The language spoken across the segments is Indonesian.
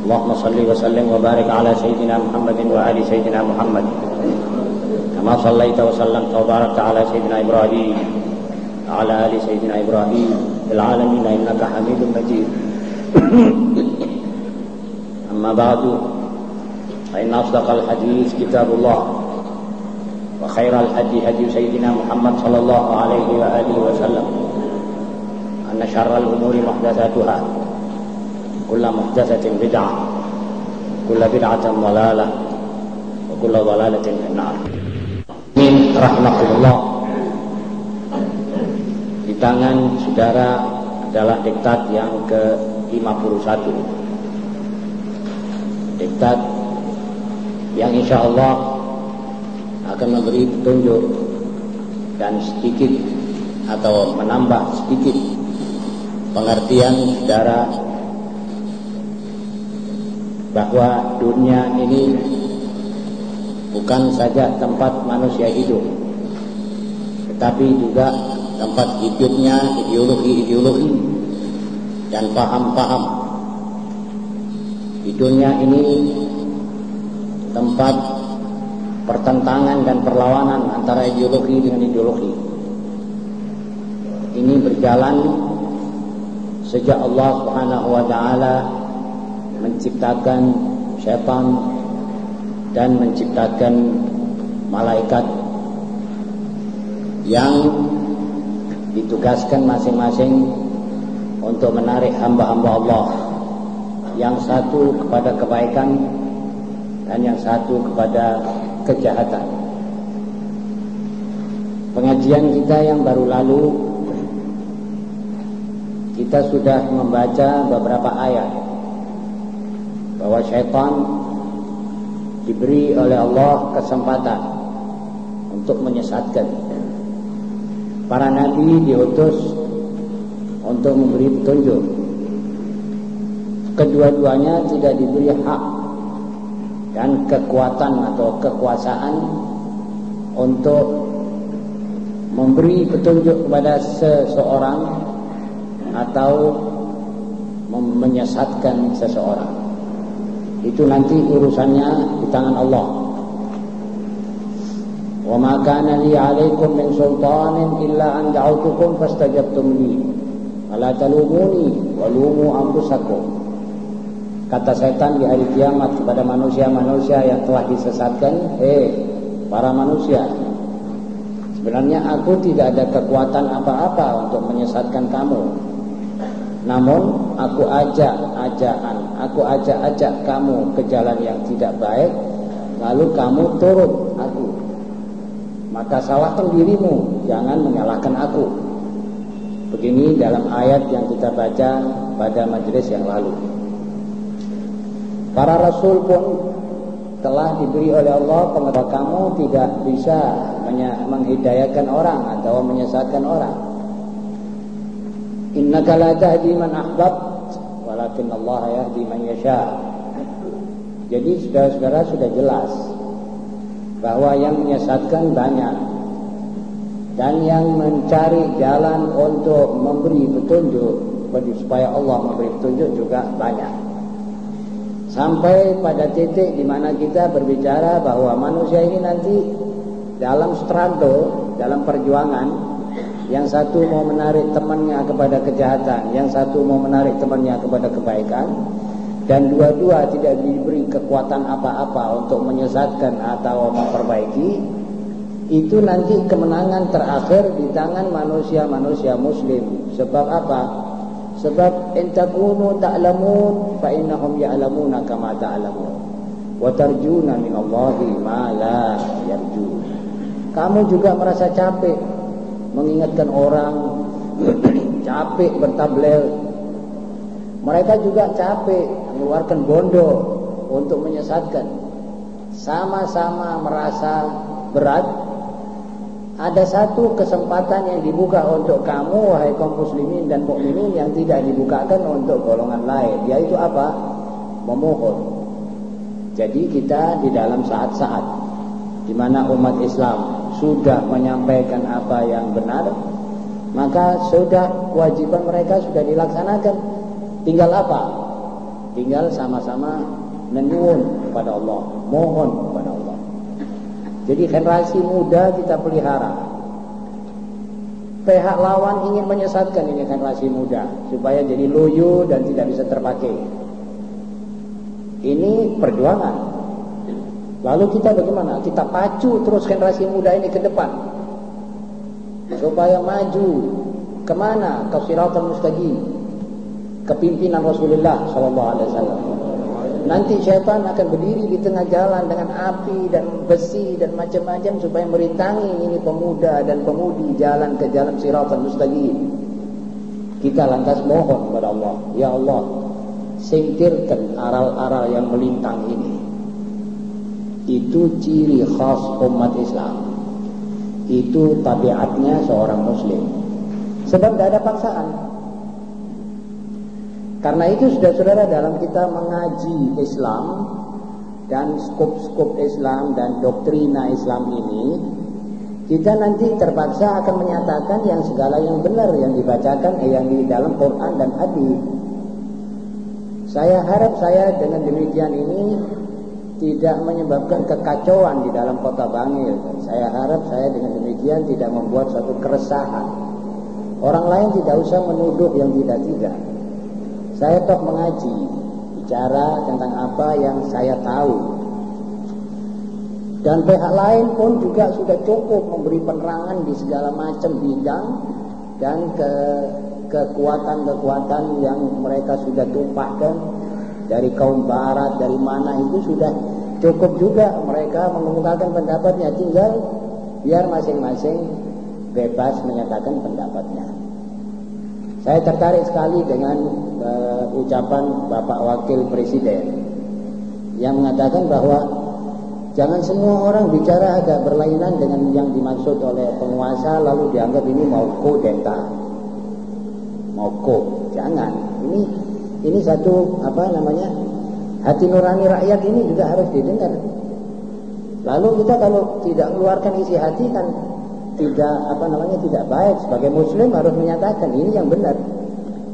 اللهم صل وسلم وبارك على سيدنا محمد وآل سيدنا محمد. كما صليت وسلمت وباركت على سيدنا إبراهيم وعلى آل سيدنا إبراهيم في العالمين إنك حميد مجيد. أما بعد فإن أصدق الحديث كتاب الله وخير الهدي هدي سيدنا محمد صلى الله عليه وآله وسلم. أن شر الأمور محدثاتها. كل محدثة بدعة كل بدعة ضلالة وكل ضلالة في النار Min rahmatullah Di tangan saudara adalah diktat yang ke-51 Diktat yang insya Allah akan memberi petunjuk dan sedikit atau menambah sedikit pengertian saudara bahwa dunia ini bukan saja tempat manusia hidup tetapi juga tempat hidupnya ideologi-ideologi dan paham-paham. Di dunia ini tempat pertentangan dan perlawanan antara ideologi dengan ideologi. Ini berjalan sejak Allah Subhanahu wa taala menciptakan syaitan dan menciptakan malaikat yang ditugaskan masing-masing untuk menarik hamba-hamba Allah. Yang satu kepada kebaikan dan yang satu kepada kejahatan. Pengajian kita yang baru lalu kita sudah membaca beberapa ayat bahwa syaitan diberi oleh Allah kesempatan untuk menyesatkan. Para nabi diutus untuk memberi petunjuk. Kedua-duanya tidak diberi hak dan kekuatan atau kekuasaan untuk memberi petunjuk kepada seseorang atau menyesatkan seseorang itu nanti urusannya di tangan Allah. Wa ma kana li 'alaikum min sultanin illa an da'awtukum fastajabtum li. Fala talumuni wa lumu anfusakum. Kata setan di hari kiamat kepada manusia-manusia yang telah disesatkan, "Eh, para manusia, sebenarnya aku tidak ada kekuatan apa-apa untuk menyesatkan kamu." Namun aku ajak ajakan, aku ajak-ajak kamu ke jalan yang tidak baik, lalu kamu turut aku. Maka salahkan dirimu, jangan menyalahkan aku. Begini dalam ayat yang kita baca pada majelis yang lalu. Para rasul pun telah diberi oleh Allah pengetahuan kamu tidak bisa menghidayakan orang atau menyesatkan orang. Innaka la tahdi walakin Allah yahdi man yasha. Jadi saudara-saudara sudah jelas bahwa yang menyesatkan banyak dan yang mencari jalan untuk memberi petunjuk supaya Allah memberi petunjuk juga banyak. Sampai pada titik di mana kita berbicara bahwa manusia ini nanti dalam struggle, dalam perjuangan yang satu mau menarik temannya kepada kejahatan, yang satu mau menarik temannya kepada kebaikan, dan dua-dua tidak diberi kekuatan apa-apa untuk menyesatkan atau memperbaiki, itu nanti kemenangan terakhir di tangan manusia-manusia muslim. Sebab apa? Sebab intakunu ta'lamun fa innahum ya'lamuna kama ta'lamun. Wa tarjuna min Allahi ma la yarjun. Kamu juga merasa capek mengingatkan orang capek bertablel mereka juga capek mengeluarkan bondo untuk menyesatkan sama-sama merasa berat, ada satu kesempatan yang dibuka untuk kamu wahai kaum muslimin dan mukminin yang tidak dibukakan untuk golongan lain, yaitu apa? Memohon. Jadi kita di dalam saat-saat di mana umat Islam sudah menyampaikan apa yang benar, maka sudah kewajiban mereka sudah dilaksanakan. Tinggal apa? Tinggal sama-sama menyuwun kepada Allah, mohon kepada Allah. Jadi generasi muda kita pelihara. Pihak lawan ingin menyesatkan ini generasi muda supaya jadi loyo dan tidak bisa terpakai. Ini perjuangan. Lalu kita bagaimana? Kita pacu terus generasi muda ini ke depan. Supaya maju. Ke mana? Ke siratal mustaqim. Kepimpinan Rasulullah wasallam. Nanti syaitan akan berdiri di tengah jalan dengan api dan besi dan macam-macam supaya merintangi ini pemuda dan pemudi jalan ke jalan siratal mustaqim. Kita lantas mohon kepada Allah. Ya Allah singkirkan aral-aral yang melintang ini itu ciri khas umat Islam. Itu tabiatnya seorang muslim. Sebab tidak ada paksaan. Karena itu sudah saudara dalam kita mengaji Islam dan skop-skop Islam dan doktrina Islam ini kita nanti terpaksa akan menyatakan yang segala yang benar yang dibacakan eh, yang di dalam Quran dan hadis. Saya harap saya dengan demikian ini tidak menyebabkan kekacauan di dalam kota Bangil. Saya harap saya dengan demikian tidak membuat suatu keresahan. Orang lain tidak usah menuduh yang tidak-tidak. Saya toh mengaji, bicara tentang apa yang saya tahu. Dan pihak lain pun juga sudah cukup memberi penerangan di segala macam bidang dan ke kekuatan-kekuatan yang mereka sudah tumpahkan dari kaum barat, dari mana itu sudah cukup juga mereka mengemukakan pendapatnya. Tinggal biar masing-masing bebas menyatakan pendapatnya. Saya tertarik sekali dengan uh, ucapan Bapak Wakil Presiden yang mengatakan bahwa jangan semua orang bicara agak berlainan dengan yang dimaksud oleh penguasa lalu dianggap ini mau kodenta, mau jangan. Ini ini satu apa namanya hati nurani rakyat ini juga harus didengar. Lalu kita kalau tidak mengeluarkan isi hati kan tidak apa namanya tidak baik sebagai muslim harus menyatakan ini yang benar.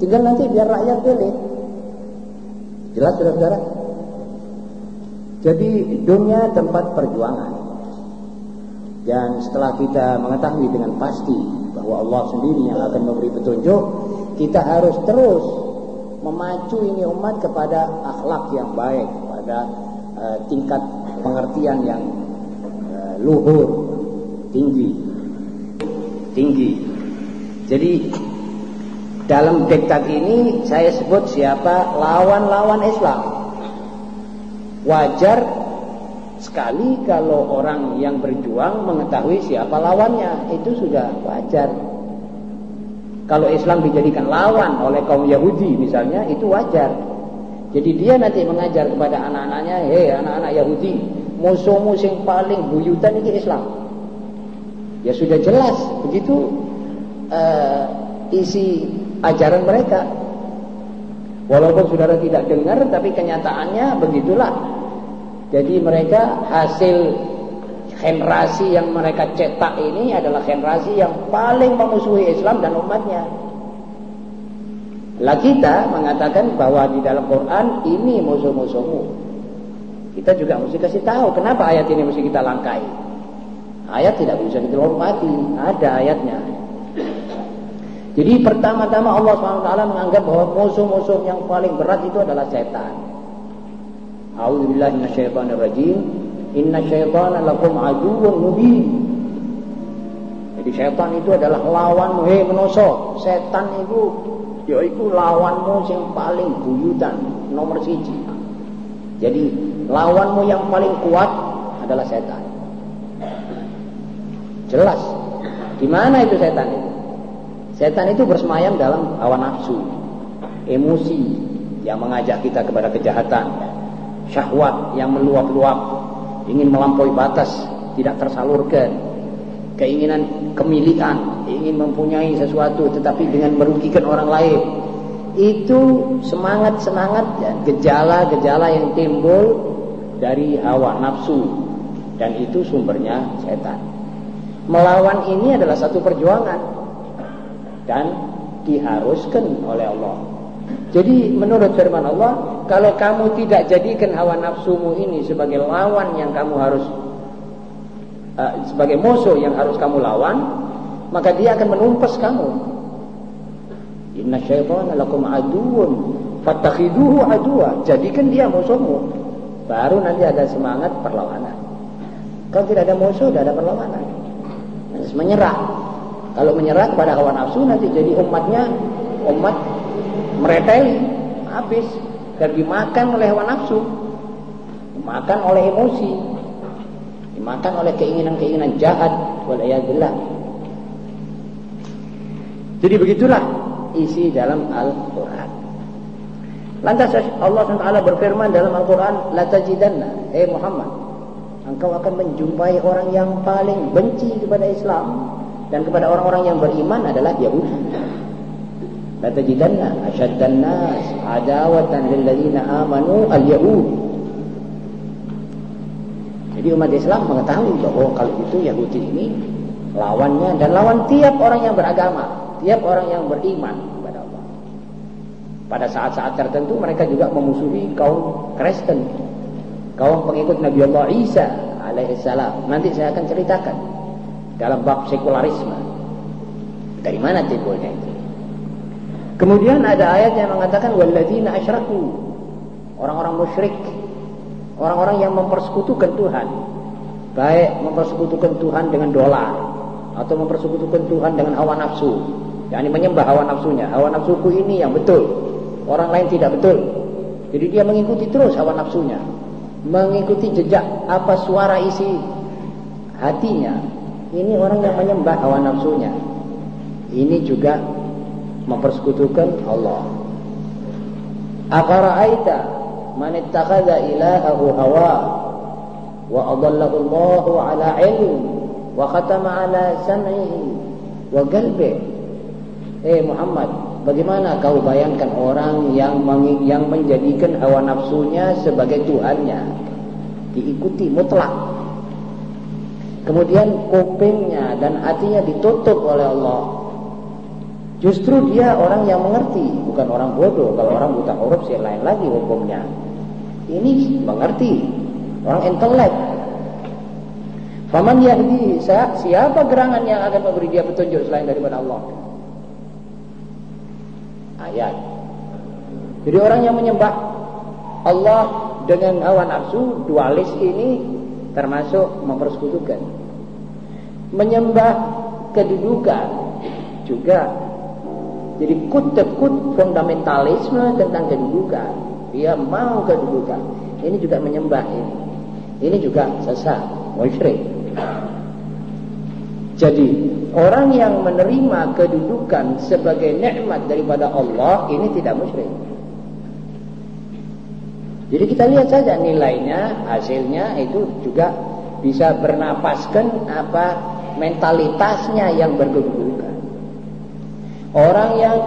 Tinggal nanti biar rakyat pilih. Jelas saudara-saudara? Jadi dunia tempat perjuangan. Dan setelah kita mengetahui dengan pasti bahwa Allah sendiri yang akan memberi petunjuk, kita harus terus memacu ini umat kepada akhlak yang baik, pada uh, tingkat pengertian yang uh, luhur, tinggi, tinggi. Jadi dalam diktat ini saya sebut siapa lawan-lawan Islam. Wajar sekali kalau orang yang berjuang mengetahui siapa lawannya, itu sudah wajar. Kalau Islam dijadikan lawan oleh kaum Yahudi misalnya, itu wajar. Jadi dia nanti mengajar kepada anak-anaknya, hei anak-anak Yahudi, musuh-musuh yang paling buyutan ini Islam. Ya sudah jelas, begitu uh, isi ajaran mereka. Walaupun saudara tidak dengar, tapi kenyataannya begitulah. Jadi mereka hasil generasi yang mereka cetak ini adalah generasi yang paling memusuhi Islam dan umatnya. Lah kita mengatakan bahwa di dalam Quran ini musuh-musuhmu. Kita juga mesti kasih tahu kenapa ayat ini mesti kita langkai. Ayat tidak bisa dilompati, ada ayatnya. Jadi pertama-tama Allah SWT menganggap bahwa musuh-musuh yang paling berat itu adalah setan. A'udzubillahi minasyaitonirrajim. Inna syaitana lakum aduun mubin. Jadi syaitan itu adalah lawanmu. Hei menoso. Setan itu yaitu lawanmu yang paling buyutan. Nomor siji. Jadi lawanmu yang paling kuat adalah setan. Jelas. Di mana itu setan itu? Setan itu bersemayam dalam hawa nafsu, emosi yang mengajak kita kepada kejahatan, syahwat yang meluap-luap, ingin melampaui batas, tidak tersalurkan. Keinginan kemilikan, ingin mempunyai sesuatu tetapi dengan merugikan orang lain. Itu semangat-semangat ya, gejala-gejala yang timbul dari hawa nafsu dan itu sumbernya setan. Melawan ini adalah satu perjuangan dan diharuskan oleh Allah. Jadi menurut firman Allah, kalau kamu tidak jadikan hawa nafsumu ini sebagai lawan yang kamu harus uh, sebagai musuh yang harus kamu lawan, maka dia akan menumpas kamu. Inna syaitana lakum aduun fattakhiduhu aduwa. Jadikan dia musuhmu. Baru nanti ada semangat perlawanan. Kalau tidak ada musuh, tidak ada perlawanan. Harus menyerah. Kalau menyerah kepada hawa nafsu nanti jadi umatnya umat mereteli habis. Dan dimakan oleh hawa nafsu, dimakan oleh emosi, dimakan oleh keinginan-keinginan jahat. Walayadillah jadi begitulah isi dalam Al-Quran. Lantas Allah SWT berfirman dalam Al-Quran la tajidanna. Eh Muhammad engkau akan menjumpai orang yang paling benci kepada Islam dan kepada orang-orang yang beriman adalah Yahudi asyaddan nas adawatan lil ladzina amanu al-yahud jadi umat Islam mengetahui bahwa kalau itu Yahudi ini lawannya dan lawan tiap orang yang beragama, tiap orang yang beriman kepada Allah. Pada saat-saat tertentu mereka juga memusuhi kaum Kristen, kaum pengikut Nabi Allah Isa alaihissalam. Nanti saya akan ceritakan dalam bab sekularisme. Dari mana timbulnya itu? Kemudian ada ayat yang mengatakan walladzina asyraku. Orang-orang musyrik Orang-orang yang mempersekutukan Tuhan, baik mempersekutukan Tuhan dengan dolar atau mempersekutukan Tuhan dengan hawa nafsu, yakni menyembah hawa nafsunya. Hawa nafsuku ini yang betul, orang lain tidak betul. Jadi dia mengikuti terus hawa nafsunya, mengikuti jejak apa suara isi hatinya. Ini orang yang menyembah hawa nafsunya. Ini juga mempersekutukan Allah. Afara'aita man ittakhadha ilahahu hawa wa adallahu Allahu ala ilm wa khatama ala sam'ihi wa qalbi. Eh Muhammad bagaimana kau bayangkan orang yang yang menjadikan hawa nafsunya sebagai tuhannya? Diikuti mutlak. Kemudian kupingnya dan hatinya ditutup oleh Allah Justru dia orang yang mengerti, bukan orang bodoh. Kalau orang buta huruf sih lain lagi hukumnya. Ini mengerti, orang intelek. Faman yahdi, siapa gerangan yang akan memberi dia petunjuk selain daripada Allah? Ayat. Jadi orang yang menyembah Allah dengan hawa nafsu dualis ini termasuk mempersekutukan. Menyembah kedudukan juga jadi kut tekut fundamentalisme tentang kedudukan. Dia mau kedudukan. Ini juga menyembah ini. Ini juga sesat, musyrik. Jadi orang yang menerima kedudukan sebagai nikmat daripada Allah ini tidak musyrik. Jadi kita lihat saja nilainya, hasilnya itu juga bisa bernapaskan apa mentalitasnya yang berkedudukan. Orang yang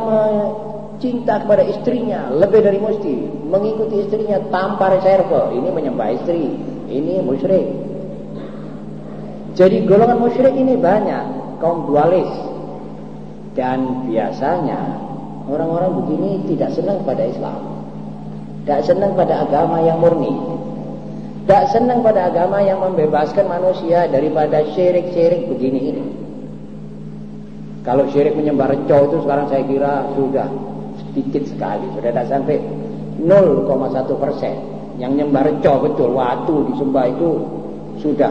cinta kepada istrinya lebih dari mesti, mengikuti istrinya tanpa reserve, ini menyembah istri, ini musyrik. Jadi golongan musyrik ini banyak, kaum dualis. Dan biasanya orang-orang begini tidak senang pada Islam. Tidak senang pada agama yang murni. Tidak senang pada agama yang membebaskan manusia daripada syirik-syirik begini ini. Kalau syirik menyembah reco itu sekarang saya kira sudah sedikit sekali, sudah tidak sampai 0,1 persen. Yang nyembah reco betul, waktu disembah itu sudah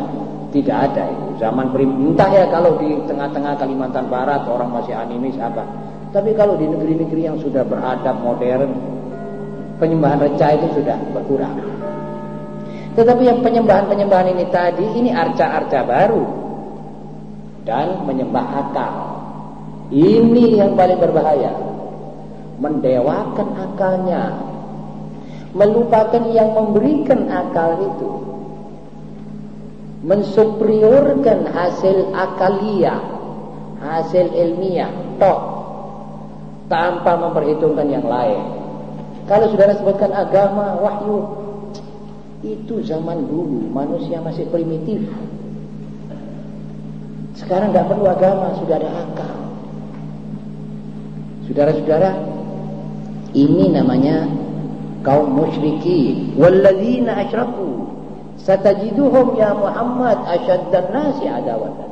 tidak ada itu. Zaman entah ya kalau di tengah-tengah Kalimantan Barat orang masih animis apa. Tapi kalau di negeri-negeri yang sudah beradab modern, penyembahan reca itu sudah berkurang. Tetapi yang penyembahan-penyembahan ini tadi, ini arca-arca baru. Dan menyembah akal. Ini yang paling berbahaya. Mendewakan akalnya. Melupakan yang memberikan akal itu. mensuperiorkan hasil akalia, hasil ilmiah, tok, tanpa memperhitungkan yang lain. Kalau saudara sebutkan agama, wahyu, itu zaman dulu manusia masih primitif. Sekarang nggak perlu agama, sudah ada akal. Saudara-saudara, ini namanya kaum musyrikin. Walladzina asyraku satajiduhum ya Muhammad asyaddan nasi adawatan.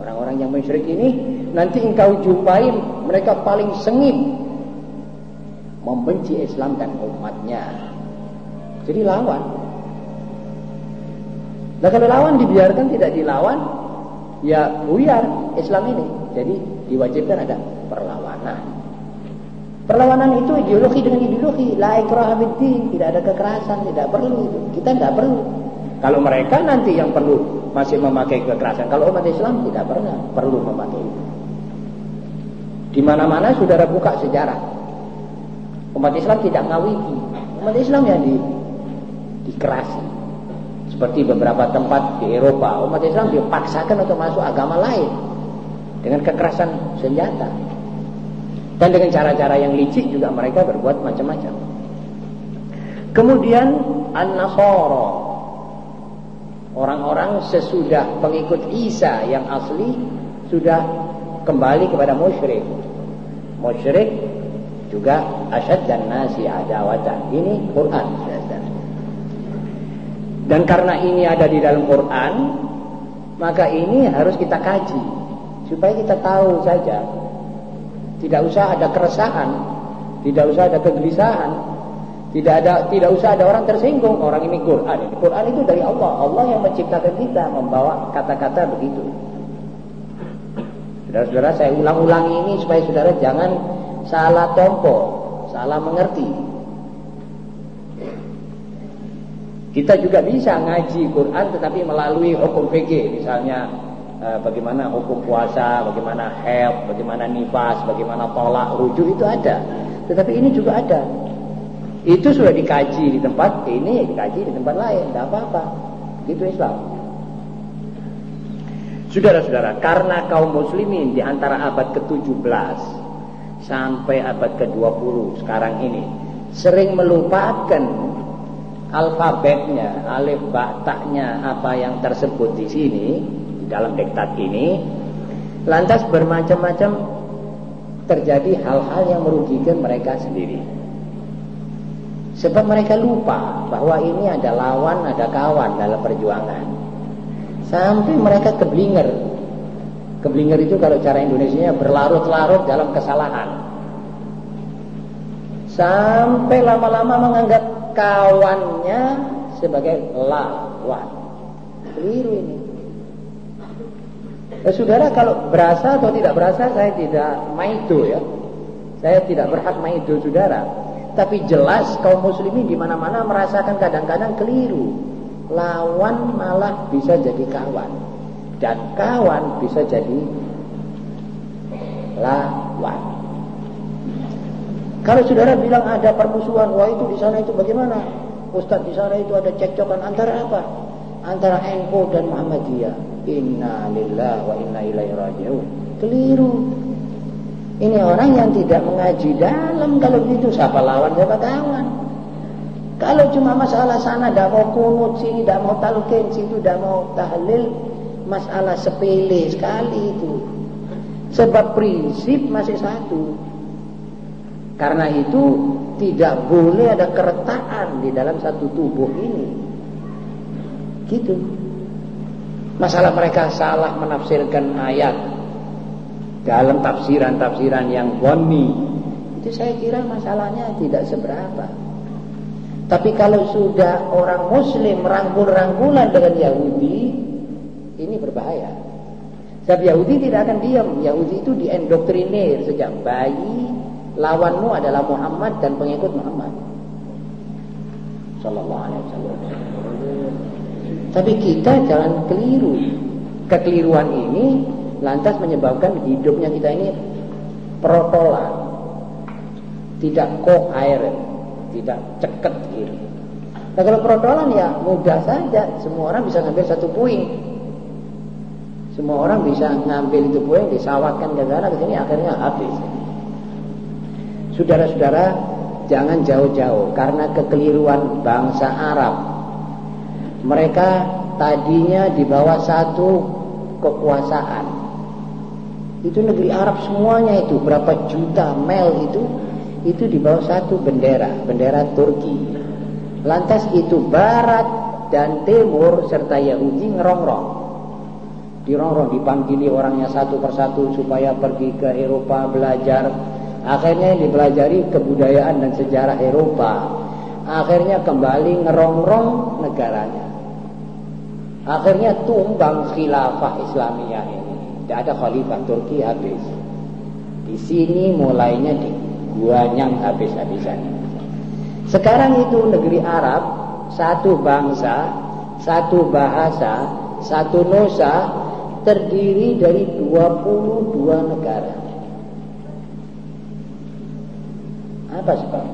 Orang-orang yang musyrik ini nanti engkau jumpai mereka paling sengit membenci Islam dan umatnya. Jadi lawan. Nah kalau lawan dibiarkan tidak dilawan, ya buyar Islam ini. Jadi diwajibkan ada. Perlawanan itu ideologi dengan ideologi, la ikraha tidak ada kekerasan, tidak perlu itu. Kita tidak perlu. Kalau mereka nanti yang perlu masih memakai kekerasan, kalau umat Islam tidak pernah perlu memakai itu. Di mana-mana saudara buka sejarah. Umat Islam tidak ngawiti. Umat Islam yang di, dikerasi. Seperti beberapa tempat di Eropa, umat Islam dipaksakan untuk masuk agama lain dengan kekerasan senjata. Dan dengan cara-cara yang licik juga mereka berbuat macam-macam. Kemudian An-Nasara. Orang-orang sesudah pengikut Isa yang asli sudah kembali kepada musyrik. Musyrik juga asyad dan nasi adawatan. Ini Quran. Dan karena ini ada di dalam Quran, maka ini harus kita kaji supaya kita tahu saja tidak usah ada keresahan, tidak usah ada kegelisahan, tidak ada tidak usah ada orang tersinggung. Orang ini Quran. Quran itu dari Allah. Allah yang menciptakan kita membawa kata-kata begitu. Saudara-saudara, saya ulang-ulangi ini supaya saudara jangan salah tompo, salah mengerti. Kita juga bisa ngaji Quran tetapi melalui hukum fikih, misalnya Eh, bagaimana hukum puasa, bagaimana health, bagaimana nifas, bagaimana tolak, rujuk itu ada. Tetapi ini juga ada. Itu sudah dikaji di tempat ini, dikaji di tempat lain, tidak apa-apa. Itu Islam. Saudara-saudara, karena kaum muslimin di antara abad ke-17 sampai abad ke-20 sekarang ini sering melupakan alfabetnya, alif baktaknya apa yang tersebut di sini, dalam diktat ini lantas bermacam-macam terjadi hal-hal yang merugikan mereka sendiri. Sebab mereka lupa bahwa ini ada lawan, ada kawan dalam perjuangan. Sampai mereka keblinger. Keblinger itu kalau cara Indonesia berlarut-larut dalam kesalahan. Sampai lama-lama menganggap kawannya sebagai lawan. Keliru ini. Eh, saudara kalau berasa atau tidak berasa saya tidak maido ya. Saya tidak berhak maido saudara. Tapi jelas kaum muslimin di mana-mana merasakan kadang-kadang keliru. Lawan malah bisa jadi kawan. Dan kawan bisa jadi lawan. Kalau saudara bilang ada permusuhan, wah itu di sana itu bagaimana? Ustadz di sana itu ada cekcokan antara apa? Antara NU dan Muhammadiyah. Inna lillah wa inna ilaihi raji'un. Keliru. Ini orang yang tidak mengaji dalam kalau begitu siapa lawan siapa kawan. Kalau cuma masalah sana tidak mau kunut sini tidak mau talqin situ tidak mau tahlil masalah sepele sekali itu. Sebab prinsip masih satu. Karena itu tidak boleh ada keretakan di dalam satu tubuh ini. Gitu. Masalah mereka salah menafsirkan ayat dalam tafsiran-tafsiran yang wani. Itu saya kira masalahnya tidak seberapa. Tapi kalau sudah orang muslim rangkul-rangkulan dengan Yahudi, ini berbahaya. Sebab Yahudi tidak akan diam. Yahudi itu diendoktrinir sejak bayi. Lawanmu adalah Muhammad dan pengikut Muhammad. Sallallahu alaihi wasallam. Tapi kita jangan keliru. Kekeliruan ini lantas menyebabkan hidupnya kita ini protolan. Tidak koheren, tidak ceket gitu. Nah kalau perodolan ya mudah saja, semua orang bisa ngambil satu puing. Semua orang bisa ngambil itu puing, disawatkan ke sana ke sini, akhirnya habis. Saudara-saudara, jangan jauh-jauh karena kekeliruan bangsa Arab. Mereka tadinya di bawah satu kekuasaan. Itu negeri Arab semuanya itu berapa juta mil itu itu di bawah satu bendera, bendera Turki. Lantas itu barat dan timur serta Yahudi ngerongrong. Dirongrong, dipanggili orangnya satu persatu supaya pergi ke Eropa belajar. Akhirnya dipelajari kebudayaan dan sejarah Eropa. Akhirnya kembali ngerongrong negaranya. Akhirnya tumbang khilafah Islamiyah ini. Tidak ada khalifah Turki habis. Di sini mulainya di guanyang habis-habisan. Sekarang itu negeri Arab satu bangsa, satu bahasa, satu nusa terdiri dari 22 negara. Apa sebab?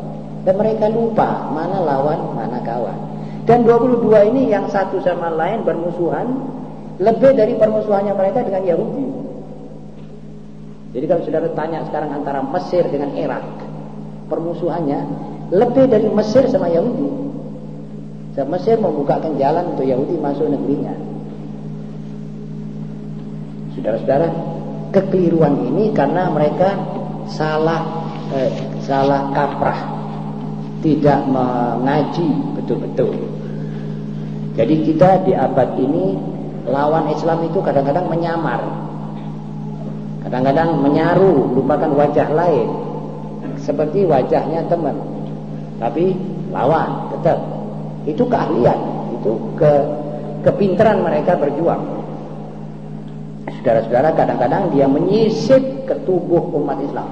Dan mereka lupa mana lawan, mana kawan. Dan 22 ini yang satu sama lain bermusuhan lebih dari permusuhannya mereka dengan Yahudi. Jadi kalau saudara tanya sekarang antara Mesir dengan Irak, permusuhannya lebih dari Mesir sama Yahudi. Sebab Mesir membukakan jalan untuk Yahudi masuk negerinya. Saudara-saudara, kekeliruan ini karena mereka salah eh, salah kaprah, tidak mengaji betul-betul. Jadi kita di abad ini lawan Islam itu kadang-kadang menyamar, kadang-kadang menyaru, lupakan wajah lain, seperti wajahnya teman. Tapi lawan tetap. Itu keahlian itu ke kepintaran mereka berjuang. Saudara-saudara kadang-kadang dia menyisip ke tubuh umat Islam.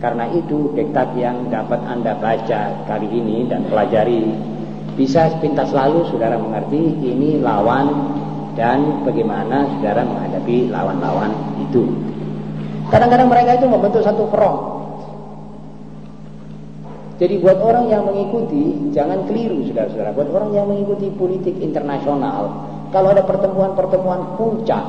Karena itu diktat yang dapat anda baca kali ini dan pelajari bisa pintas selalu saudara mengerti ini lawan dan bagaimana saudara menghadapi lawan-lawan itu. Kadang-kadang mereka itu membentuk satu front. Jadi buat orang yang mengikuti, jangan keliru saudara-saudara. Buat orang yang mengikuti politik internasional, kalau ada pertemuan-pertemuan puncak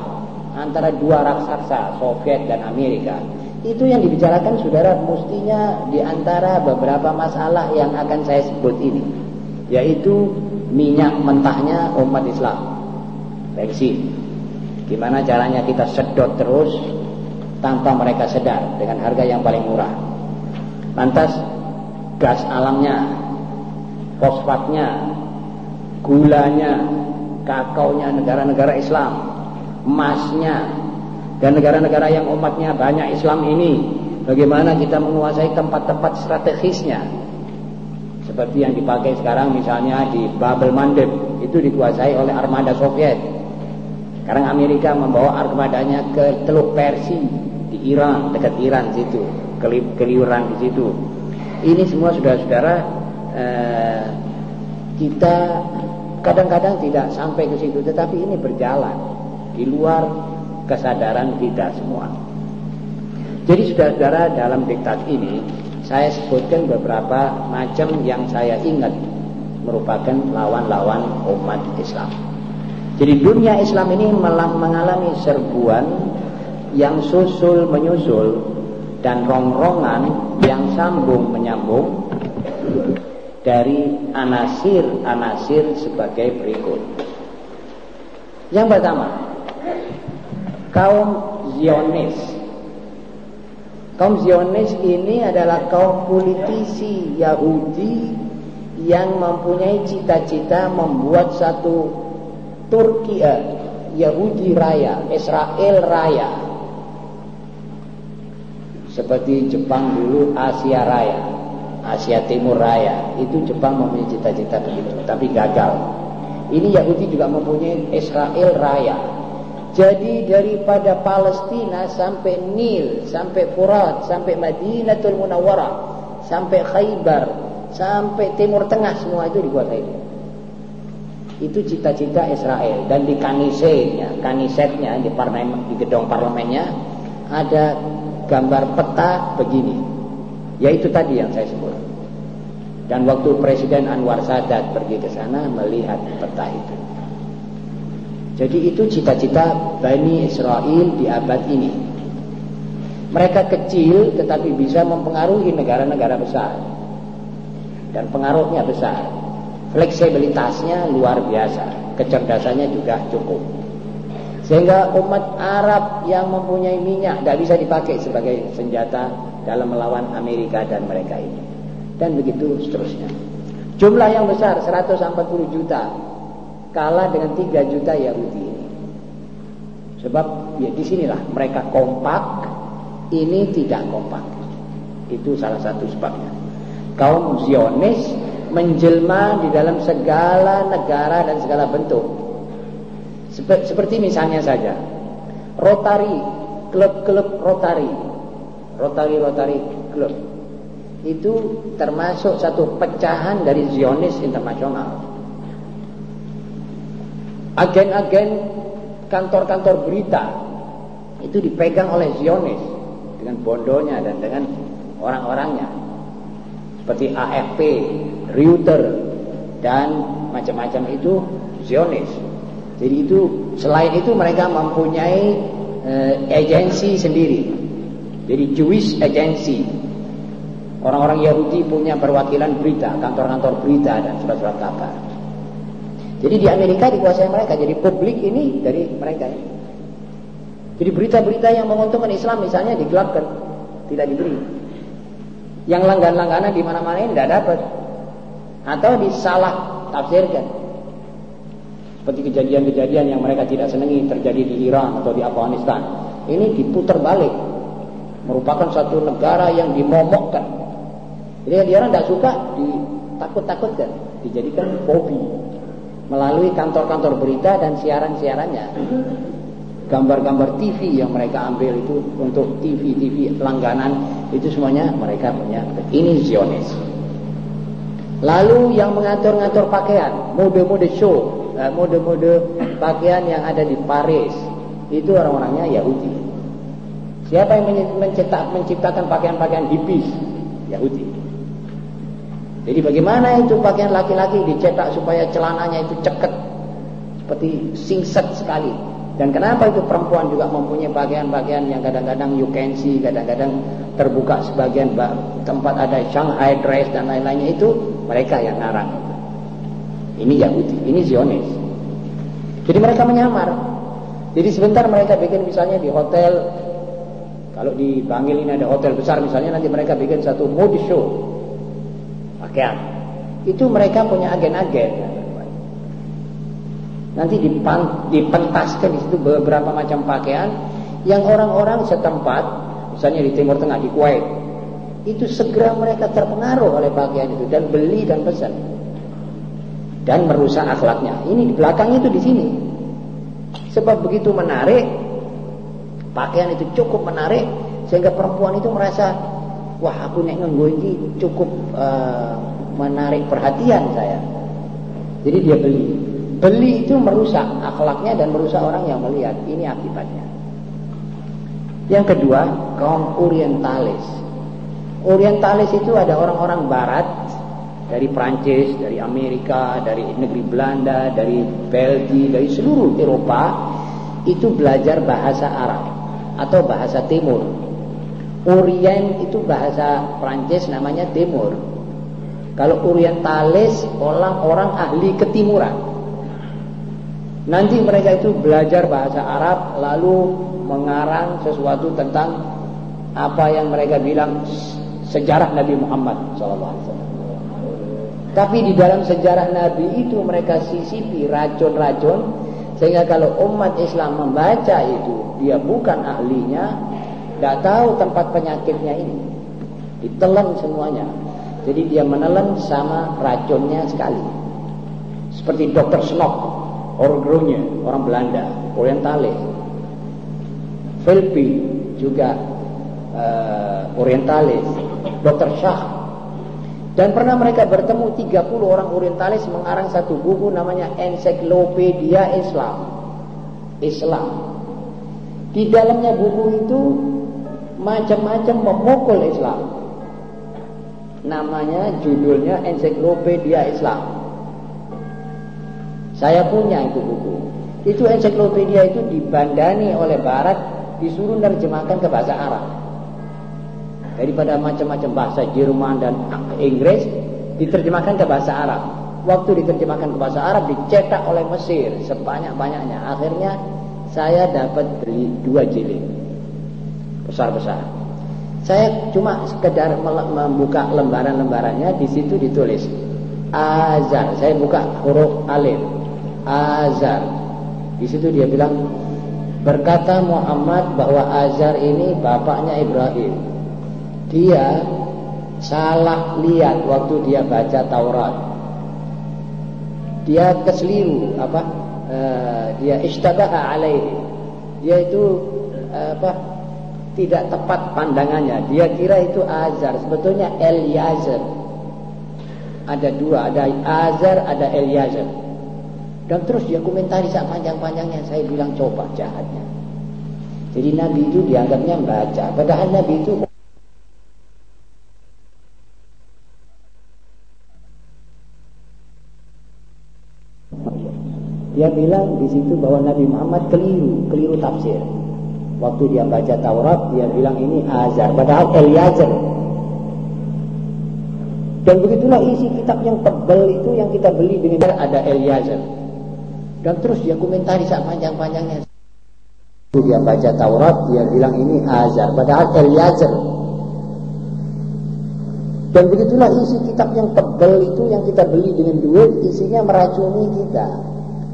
antara dua raksasa, Soviet dan Amerika, itu yang dibicarakan saudara mestinya di antara beberapa masalah yang akan saya sebut ini, yaitu minyak mentahnya umat Islam, bensin. Gimana caranya kita sedot terus tanpa mereka sedar dengan harga yang paling murah. Lantas gas alamnya, fosfatnya, gulanya, kakaonya negara-negara Islam, emasnya, dan negara-negara yang umatnya banyak Islam ini, bagaimana kita menguasai tempat-tempat strategisnya. Seperti yang dipakai sekarang misalnya di Babel Mandeb, itu dikuasai oleh armada Soviet. Sekarang Amerika membawa armadanya ke Teluk Persi di Iran, dekat Iran situ, keliuran di situ. Ini semua saudara-saudara eh, kita kadang-kadang tidak sampai ke situ, tetapi ini berjalan di luar kesadaran kita semua. Jadi saudara-saudara dalam diktat ini saya sebutkan beberapa macam yang saya ingat merupakan lawan-lawan umat Islam. Jadi dunia Islam ini mengalami serbuan yang susul menyusul dan rongrongan yang sambung menyambung dari anasir-anasir sebagai berikut. Yang pertama, kaum Zionis. Kaum Zionis ini adalah kaum politisi Yahudi yang mempunyai cita-cita membuat satu Turki eh, Yahudi Raya, Israel Raya seperti Jepang dulu Asia Raya, Asia Timur Raya. Itu Jepang mempunyai cita-cita begitu, tapi gagal. Ini Yahudi juga mempunyai Israel Raya. Jadi daripada Palestina sampai Nil, sampai Furat, sampai Madinatul Munawwarah, sampai Khaybar, sampai Timur Tengah semua itu dikuasai dia. Itu cita-cita Israel dan di kanisenya, kanisetnya di parlemen, di gedung parlemennya ada gambar peta begini. Yaitu tadi yang saya sebut. Dan waktu Presiden Anwar Sadat pergi ke sana melihat peta itu. Jadi itu cita-cita Bani Israel di abad ini. Mereka kecil tetapi bisa mempengaruhi negara-negara besar. Dan pengaruhnya besar. Fleksibilitasnya luar biasa. Kecerdasannya juga cukup. Sehingga umat Arab yang mempunyai minyak tidak bisa dipakai sebagai senjata dalam melawan Amerika dan mereka ini. Dan begitu seterusnya. Jumlah yang besar 140 juta kalah dengan 3 juta Yahudi ini. Sebab ya di sinilah mereka kompak, ini tidak kompak. Itu salah satu sebabnya. Kaum Zionis menjelma di dalam segala negara dan segala bentuk seperti misalnya saja Rotary, klub-klub Rotary, Rotary-Rotary klub itu termasuk satu pecahan dari Zionis internasional. Agen-agen kantor-kantor berita itu dipegang oleh Zionis dengan bondonya dan dengan orang-orangnya seperti AFP, Reuters dan macam-macam itu Zionis. Jadi itu selain itu mereka mempunyai uh, agensi sendiri. Jadi Jewish agency. Orang-orang Yahudi punya perwakilan berita, kantor-kantor berita dan surat-surat kabar. Jadi di Amerika dikuasai mereka. Jadi publik ini dari mereka. Jadi berita-berita yang menguntungkan Islam misalnya digelapkan, tidak diberi. Yang langgan-langganan di mana-mana ini tidak dapat atau disalah tafsirkan. Seperti kejadian-kejadian yang mereka tidak senangi terjadi di Iran atau di Afghanistan. Ini diputar balik. Merupakan satu negara yang dimomokkan. Jadi dia orang tidak suka ditakut-takutkan. Dijadikan hobi. Melalui kantor-kantor berita dan siaran-siarannya. Gambar-gambar TV yang mereka ambil itu untuk TV-TV langganan. Itu semuanya mereka punya. Ini Zionis. Lalu yang mengatur-ngatur pakaian. Mode-mode show Eh, mode-mode pakaian yang ada di Paris itu orang-orangnya Yahudi. Siapa yang mencetak menciptakan pakaian-pakaian hipis? Yahudi. Jadi bagaimana itu pakaian laki-laki dicetak supaya celananya itu ceket seperti singset sekali. Dan kenapa itu perempuan juga mempunyai pakaian-pakaian yang kadang-kadang you can see, kadang-kadang terbuka sebagian tempat ada Shanghai dress dan lain-lainnya itu mereka yang ngarang. Ini Yahudi, ini Zionis. Jadi mereka menyamar. Jadi sebentar mereka bikin misalnya di hotel, kalau di Bangil ini ada hotel besar misalnya, nanti mereka bikin satu mode show pakaian. Itu mereka punya agen-agen. Nanti dipentaskan di situ beberapa macam pakaian yang orang-orang setempat, misalnya di Timur Tengah di Kuwait, itu segera mereka terpengaruh oleh pakaian itu dan beli dan pesan dan merusak akhlaknya. Ini di belakang itu di sini. Sebab begitu menarik, pakaian itu cukup menarik sehingga perempuan itu merasa, wah aku nek nganggo ini cukup uh, menarik perhatian saya. Jadi dia beli. Beli itu merusak akhlaknya dan merusak orang yang melihat. Ini akibatnya. Yang kedua, kaum orientalis. Orientalis itu ada orang-orang barat dari Prancis, dari Amerika, dari negeri Belanda, dari Belgia, dari seluruh Eropa itu belajar bahasa Arab atau bahasa Timur. Orient itu bahasa Prancis namanya Timur. Kalau Orientalis orang-orang ahli ketimuran. Nanti mereka itu belajar bahasa Arab lalu mengarang sesuatu tentang apa yang mereka bilang sejarah Nabi Muhammad SAW. Tapi di dalam sejarah Nabi itu mereka sisipi racun-racun sehingga kalau umat Islam membaca itu dia bukan ahlinya, tidak tahu tempat penyakitnya ini, ditelan semuanya. Jadi dia menelan sama racunnya sekali. Seperti Dr. Snock, Orgronya, orang Belanda, Orientalis. Philby juga uh, Orientalis. Dr. Shah dan pernah mereka bertemu 30 orang orientalis mengarang satu buku namanya Ensiklopedia Islam. Islam. Di dalamnya buku itu macam-macam memukul Islam. Namanya judulnya Ensiklopedia Islam. Saya punya itu buku. Itu ensiklopedia itu dibandani oleh Barat disuruh menerjemahkan ke bahasa Arab. Daripada macam-macam bahasa Jerman dan Inggris diterjemahkan ke bahasa Arab. Waktu diterjemahkan ke bahasa Arab dicetak oleh Mesir sebanyak-banyaknya. Akhirnya saya dapat beli dua jilid besar-besar. Saya cuma sekedar membuka lembaran-lembarannya di situ ditulis Azar. Saya buka huruf alif. Azar. Di situ dia bilang berkata Muhammad bahwa Azar ini bapaknya Ibrahim. Dia salah lihat waktu dia baca Taurat. Dia keseliru apa? Uh, dia istabaha alaihi. Dia itu uh, apa? Tidak tepat pandangannya. Dia kira itu Azar, sebetulnya Eliezer. Ada dua, ada Azar, ada Eliezer. Dan terus dia komentari saat panjang-panjangnya. Saya bilang coba jahatnya. Jadi Nabi itu dianggapnya baca. Padahal Nabi itu Dia bilang di situ bahwa Nabi Muhammad keliru, keliru tafsir. Waktu dia baca Taurat, dia bilang ini Azar, padahal Eliezer. Dan begitulah isi kitab yang tebal itu yang kita beli dengan ada Eliezer. Dan terus dia komentari saat panjang-panjangnya. Dia baca Taurat, dia bilang ini Azar, padahal Eliezer. Dan begitulah isi kitab yang tebal itu yang kita beli dengan duit, isinya meracuni kita.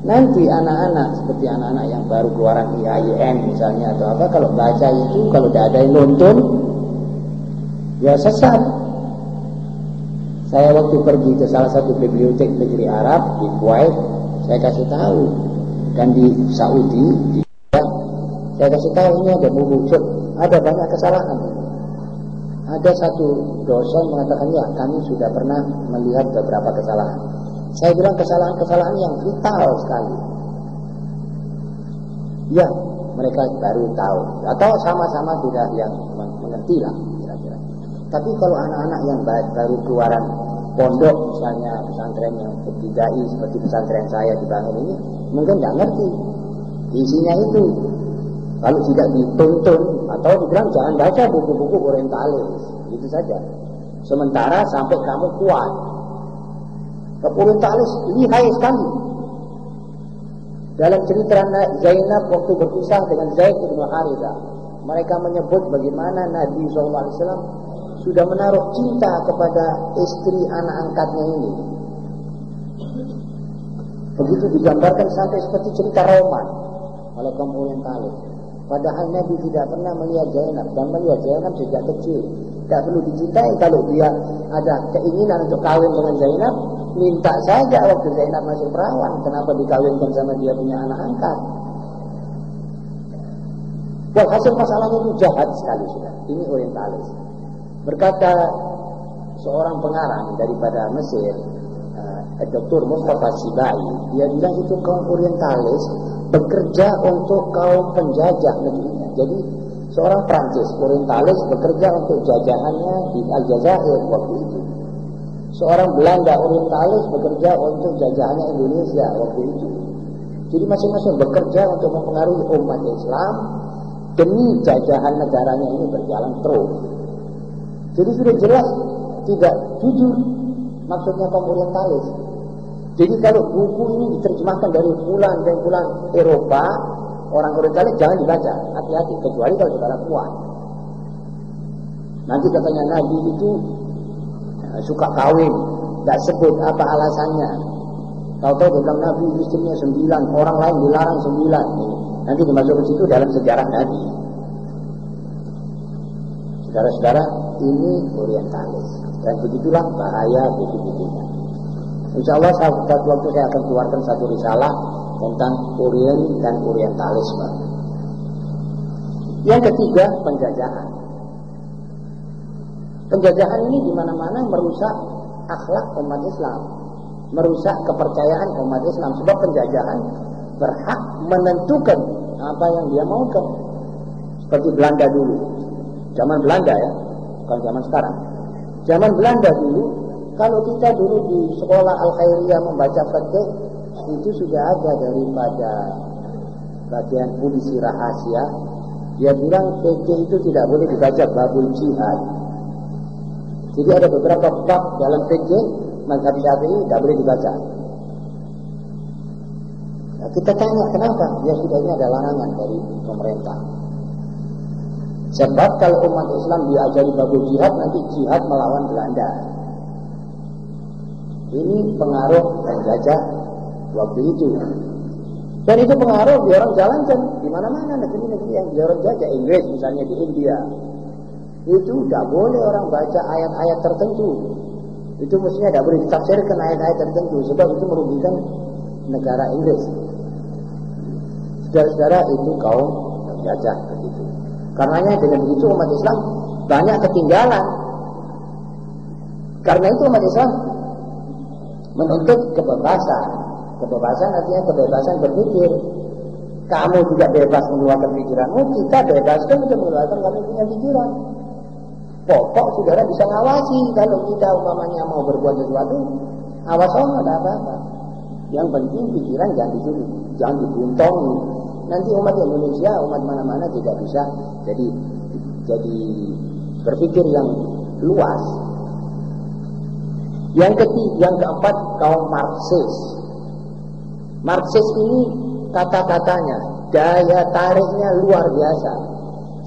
Nanti anak-anak seperti anak-anak yang baru keluaran IAIN misalnya atau apa kalau baca itu kalau tidak ada yang nonton ya sesat. Saya waktu pergi ke salah satu bibliotek negeri Arab di Kuwait, saya kasih tahu dan di Saudi di saya kasih tahu ini ada buku ada banyak kesalahan. Ada satu dosen mengatakan ya kami sudah pernah melihat beberapa kesalahan. Saya bilang kesalahan-kesalahan yang vital sekali. Ya, mereka baru tahu. Atau sama-sama tidak yang mengerti lah kira-kira. Tapi kalau anak-anak yang baru keluaran pondok misalnya pesantren yang bertidai seperti pesantren saya di Bangun ini mungkin tidak ngerti isinya itu kalau tidak dituntun atau dibilang jangan baca buku-buku orientalis itu saja sementara sampai kamu kuat Orientalis lihai sekali. Dalam cerita Zainab waktu berpisah dengan Zaid bin Haritha, mereka menyebut bagaimana Nabi SAW sudah menaruh cinta kepada istri anak angkatnya ini. Begitu digambarkan sampai seperti cerita Roman oleh kaum Orientalis. Padahal Nabi tidak pernah melihat Zainab dan melihat Zainab sejak kecil. Tidak perlu dicintai kalau dia ada keinginan untuk kawin dengan Zainab, minta saja waktu Zainab masih perawan, kenapa dikawinkan sama dia punya anak angkat? hasil masalahnya itu jahat sekali sudah. Ini orientalis. Berkata seorang pengarang daripada Mesir, uh, eh, Dr. Mustafa Sibai, dia bilang itu kaum orientalis bekerja untuk kaum penjajah negerinya. Jadi seorang Prancis orientalis bekerja untuk jajahannya di Aljazair waktu itu. Seorang Belanda orientalis bekerja untuk jajahannya Indonesia waktu itu. Jadi masing-masing bekerja untuk mempengaruhi umat Islam demi jajahan negaranya ini berjalan terus. Jadi sudah jelas tidak jujur maksudnya kaum orientalis. Jadi kalau buku ini diterjemahkan dari bulan dan bulan Eropa, orang orientalis jangan dibaca. Hati-hati kecuali kalau saudara kuat. Nanti katanya Nabi itu Eh, suka kawin, tidak sebut apa alasannya. Tahu-tahu dia bilang Nabi istrinya sembilan, orang lain dilarang sembilan. Nanti dimasuk ke situ dalam sejarah Nabi. Saudara-saudara, ini orientalis. Dan begitulah bahaya buku-bukunya. Insya Allah saat waktu saya akan keluarkan satu risalah tentang Orient dan Orientalisme. Yang ketiga, penjajahan. Penjajahan ini di mana-mana merusak akhlak umat Islam, merusak kepercayaan umat Islam. Sebab penjajahan berhak menentukan apa yang dia maukan. Seperti Belanda dulu, zaman Belanda ya, bukan zaman sekarang. Zaman Belanda dulu, kalau kita dulu di sekolah Al-Khairiyah membaca fikih, itu sudah ada daripada bagian polisi rahasia. Dia bilang fikih itu tidak boleh dibaca babul jihad. Jadi ada beberapa bab dalam fikih mazhab Syafi'i tidak boleh dibaca. Nah, kita tanya kenapa? Ya sudah ini ada larangan dari pemerintah. Sebab kalau umat Islam diajari babul jihad nanti jihad melawan Belanda. Ini pengaruh penjajah waktu itu. Dan itu pengaruh di orang jalan kan di mana-mana negeri-negeri yang di orang jajah Inggris misalnya di India. Itu tidak boleh orang baca ayat-ayat tertentu. Itu mestinya tidak boleh ditafsirkan ayat-ayat tertentu sebab itu merugikan negara Inggris. Saudara-saudara itu kaum penjajah begitu. Karenanya dengan begitu umat Islam banyak ketinggalan. Karena itu umat Islam menuntut kebebasan. Kebebasan artinya kebebasan berpikir. Kamu juga bebas mengeluarkan pikiranmu, kita bebaskan untuk mengeluarkan kami punya pikiran. Pokok saudara bisa ngawasi kalau kita umpamanya mau berbuat sesuatu, awas oh ada apa-apa. Yang penting pikiran jangan dicuri, jangan dibuntongi. Nanti umat Indonesia, umat mana-mana tidak bisa jadi jadi berpikir yang luas. Yang ketiga, yang keempat kaum Marxis. Marxis ini kata-katanya, daya tariknya luar biasa.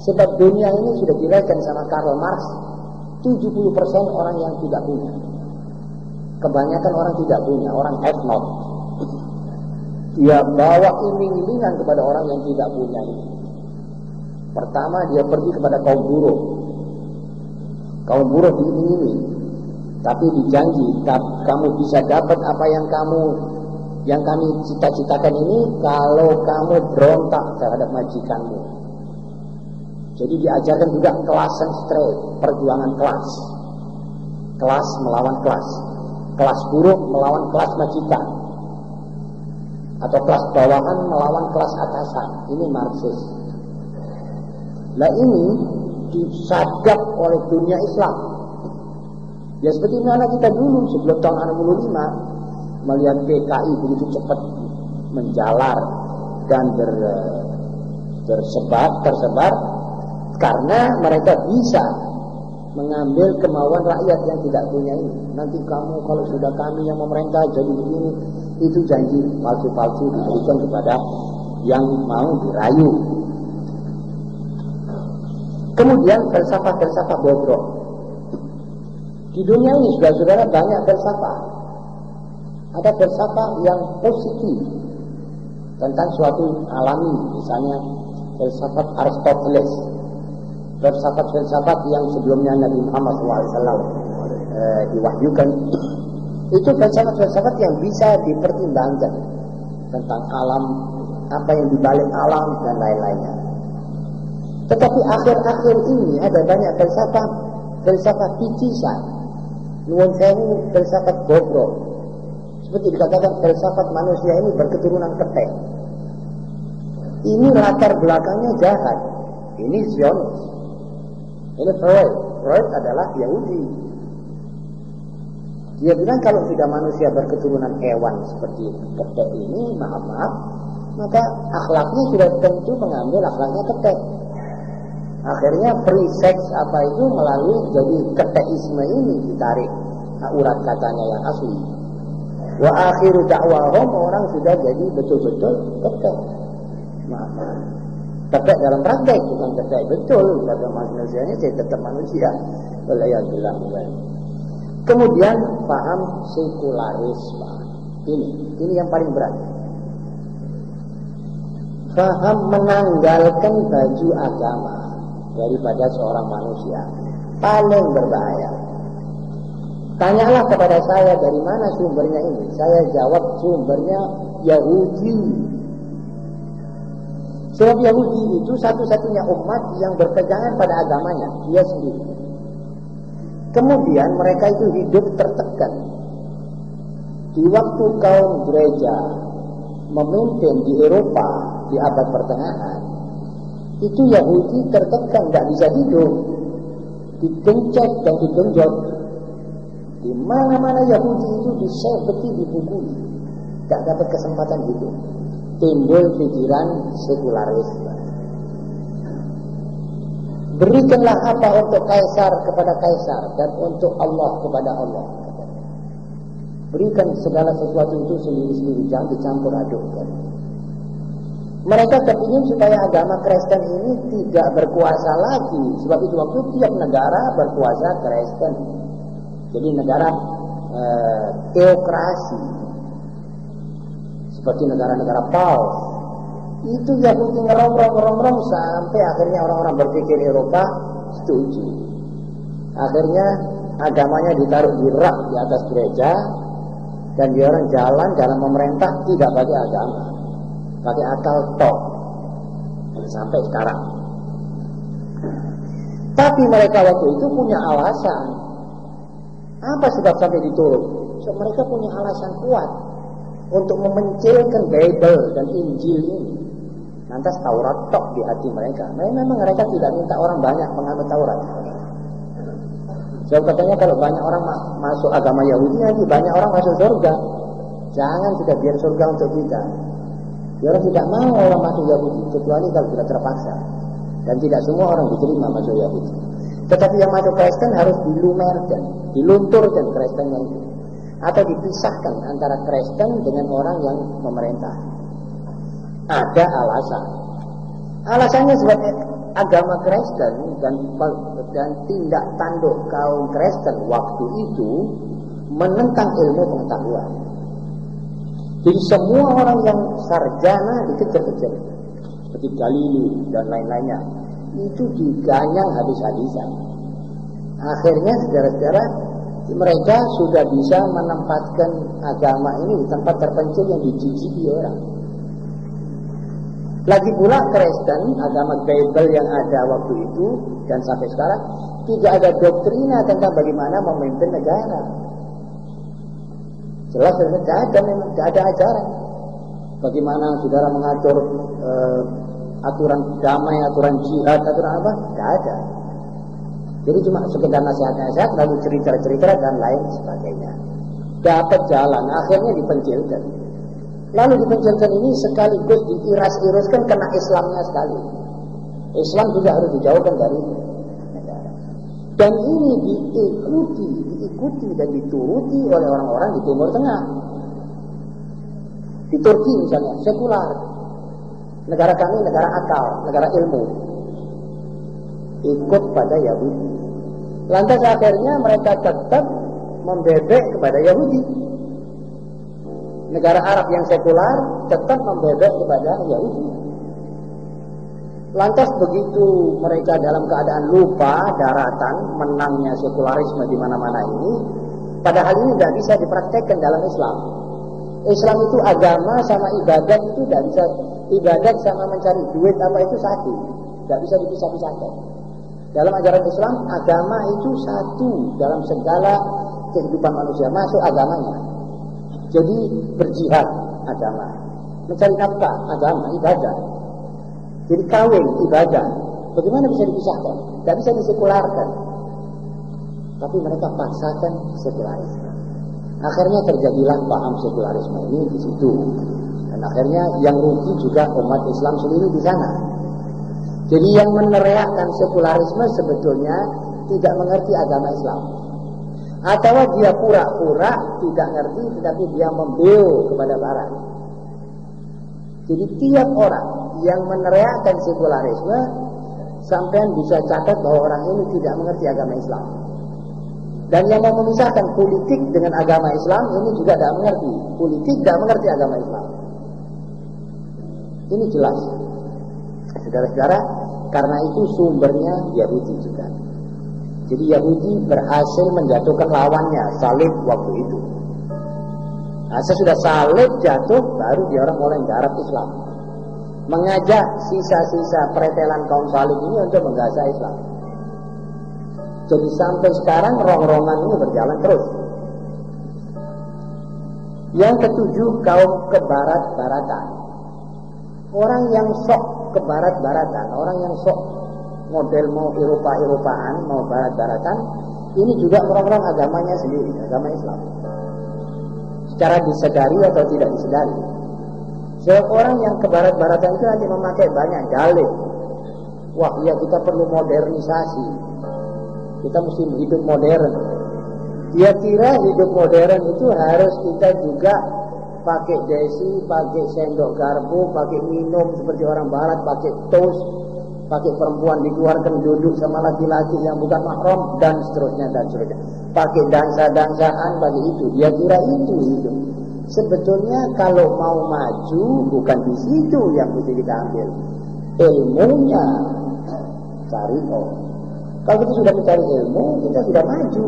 Sebab dunia ini sudah diraihkan sama Karl Marx, 70% orang yang tidak punya. Kebanyakan orang tidak punya, orang etnot. Dia bawa iming-imingan kepada orang yang tidak punya ini. Pertama dia pergi kepada kaum buruh. Kaum buruh diiming-iming. Tapi dijanji kamu bisa dapat apa yang kamu yang kami cita-citakan ini kalau kamu berontak terhadap majikanmu. Jadi diajarkan juga kelas straight, perjuangan kelas. Kelas melawan kelas. Kelas buruh melawan kelas majikan. Atau kelas bawahan melawan kelas atasan. Ini Marxis. Nah ini disadap oleh dunia Islam. Ya seperti mana kita dulu sebelum tahun 65 melihat PKI begitu cepat menjalar dan ber, tersebar tersebar karena mereka bisa mengambil kemauan rakyat yang tidak punya ini. Nanti kamu kalau sudah kami yang memerintah jadi begini, itu janji palsu-palsu diberikan kepada yang mau dirayu. Kemudian filsafat-filsafat bobrok. Di dunia ini sudah saudara banyak filsafat. Ada filsafat yang positif tentang suatu alami, misalnya filsafat Aristoteles, filsafat-filsafat yang sebelumnya Nabi Muhammad SAW eh, diwahyukan, itu filsafat-filsafat yang bisa dipertimbangkan tentang alam, apa yang dibalik alam dan lain-lainnya. Tetapi akhir-akhir ini ada banyak filsafat, filsafat picisan, nuwun sewu filsafat bobrok. Seperti dikatakan filsafat manusia ini berketurunan ketek. Ini latar belakangnya jahat. Ini Zionis. Ini Freud. Freud adalah Yahudi. Dia bilang kalau sudah manusia berketurunan hewan seperti ketek ini, maaf-maaf, maka akhlaknya sudah tentu mengambil akhlaknya ketek. Akhirnya free sex apa itu melalui jadi keteisme ini ditarik urat katanya yang asli. Wa akhiru dakwahum orang sudah jadi betul-betul ketek. Maaf. Ketek dalam praktek bukan ketek betul. Kata manusianya saya tetap manusia. Walayahullah. Kemudian paham sekularisme. Ini, ini yang paling berat. Faham menanggalkan baju agama daripada seorang manusia. Paling berbahaya. Tanyalah kepada saya dari mana sumbernya ini. Saya jawab sumbernya Yahudi. Sebab Yahudi itu satu-satunya umat yang berpegangan pada agamanya. Dia sendiri. Kemudian mereka itu hidup tertekan. Di waktu kaum gereja memimpin di Eropa di abad pertengahan, itu Yahudi tertekan, tidak bisa hidup, digencet dan digenjot Di mana-mana Yahudi itu disebeti di buku. Tidak dapat kesempatan itu. Timbul pikiran sekularisme. Berikanlah apa untuk kaisar kepada kaisar dan untuk Allah kepada Allah. Berikan segala sesuatu itu sendiri-sendiri, jangan dicampur adukkan. Mereka kepingin supaya agama Kristen ini tidak berkuasa lagi. Sebab itu waktu tiap negara berkuasa Kristen. Jadi negara eh, teokrasi. Seperti negara-negara Paus. Itu Yahudi ngerongrong-ngerongrong sampai akhirnya orang-orang berpikir Eropa setuju. Akhirnya agamanya ditaruh di rak di atas gereja dan dia orang jalan dalam memerintah tidak pakai agama pakai akal tok sampai sekarang. Tapi mereka waktu itu punya alasan. Apa sebab sampai diturut? So, mereka punya alasan kuat untuk memencilkan Bible dan Injil ini. Lantas Taurat tok di hati mereka. Memang mereka tidak minta orang banyak mengambil Taurat. So, katanya kalau banyak orang masuk agama Yahudi nanti banyak orang masuk surga. Jangan kita biar surga untuk kita. Orang tidak mau orang masuk Yahudi kecuali kalau sudah terpaksa. Dan tidak semua orang diterima masuk Yahudi. Tetapi yang masuk Kristen harus dilumerkan, dilunturkan Kristennya itu. Atau dipisahkan antara Kristen dengan orang yang memerintah. Ada alasan. Alasannya sebab agama Kristen dan, dan tindak tanduk kaum Kristen waktu itu menentang ilmu pengetahuan. Jadi semua orang yang sarjana dikejar-kejar. Seperti Galilei dan lain-lainnya. Itu diganyang habis-habisan. Akhirnya saudara-saudara mereka sudah bisa menempatkan agama ini di tempat terpencil yang dijijiki orang. Lagi pula Kristen, agama Bible yang ada waktu itu dan sampai sekarang tidak ada doktrina tentang bagaimana memimpin negara. Jelas tidak ada memang tidak ada ajaran. Bagaimana saudara mengatur uh, aturan damai, aturan jihad, aturan apa? Tidak ada. Jadi cuma sekedar nasihat-nasihat, lalu cerita-cerita dan lain sebagainya. Dapat jalan, akhirnya dipencilkan. Lalu dipencilkan ini sekaligus diiras-iraskan kena Islamnya sekali. Islam juga harus dijauhkan dari negara. Dan ini diikuti, diikuti dan dituruti oleh orang-orang di Timur Tengah. Di Turki misalnya, sekular. Negara kami negara akal, negara ilmu. Ikut pada Yahudi. Lantas akhirnya mereka tetap membebek kepada Yahudi. Negara Arab yang sekular tetap membebek kepada Yahudi. Lantas begitu mereka dalam keadaan lupa daratan menangnya sekularisme di mana-mana ini, padahal ini tidak bisa dipraktekkan dalam Islam. Islam itu agama sama ibadat itu tidak bisa ibadat sama mencari duit apa itu satu, tidak bisa dipisah-pisahkan. Dalam ajaran Islam agama itu satu dalam segala kehidupan manusia masuk agamanya. Jadi berjihad agama, mencari nafkah agama ibadah. Jadi kawin ibadah. Bagaimana bisa dipisahkan? Tidak bisa disekularkan. Tapi mereka paksakan sekularisme. Akhirnya terjadilah paham sekularisme ini di situ. Akhirnya yang rugi juga umat Islam sendiri di sana. Jadi yang meneriakkan sekularisme sebetulnya tidak mengerti agama Islam. Atau dia pura-pura tidak ngerti tetapi dia membeu kepada barat. Jadi tiap orang yang meneriakkan sekularisme sampai bisa catat bahwa orang ini tidak mengerti agama Islam. Dan yang mau memisahkan politik dengan agama Islam ini juga tidak mengerti. Politik tidak mengerti agama Islam. Ini jelas. Saudara-saudara, karena itu sumbernya Yahudi juga. Jadi Yahudi berhasil menjatuhkan lawannya, salib waktu itu. Nah, sesudah salib jatuh, baru dia orang mulai garap Islam. Mengajak sisa-sisa pretelan kaum salib ini untuk menggasak Islam. Jadi sampai sekarang rong-rongan ini berjalan terus. Yang ketujuh kaum kebarat-baratan. Orang yang sok kebarat-baratan, orang yang sok model mau Eropa-Eropaan, mau barat-baratan, Ini juga orang-orang agamanya sendiri, agama Islam. Secara disadari atau tidak disadari. Seorang yang ke barat-baratan itu hanya memakai banyak dalih. Wah, ya kita perlu modernisasi. Kita mesti hidup modern. Dia kira hidup modern itu harus kita juga pakai desi, pakai sendok garpu, pakai minum seperti orang barat, pakai tos, pakai perempuan dikeluarkan duduk sama laki-laki yang bukan mahram dan seterusnya dan seterusnya. Pakai dansa-dansaan bagi itu. Dia kira itu hidup. Sebetulnya kalau mau maju bukan di situ yang mesti kita ambil. Ilmunya cari oh. Kalau kita sudah mencari ilmu, kita sudah maju.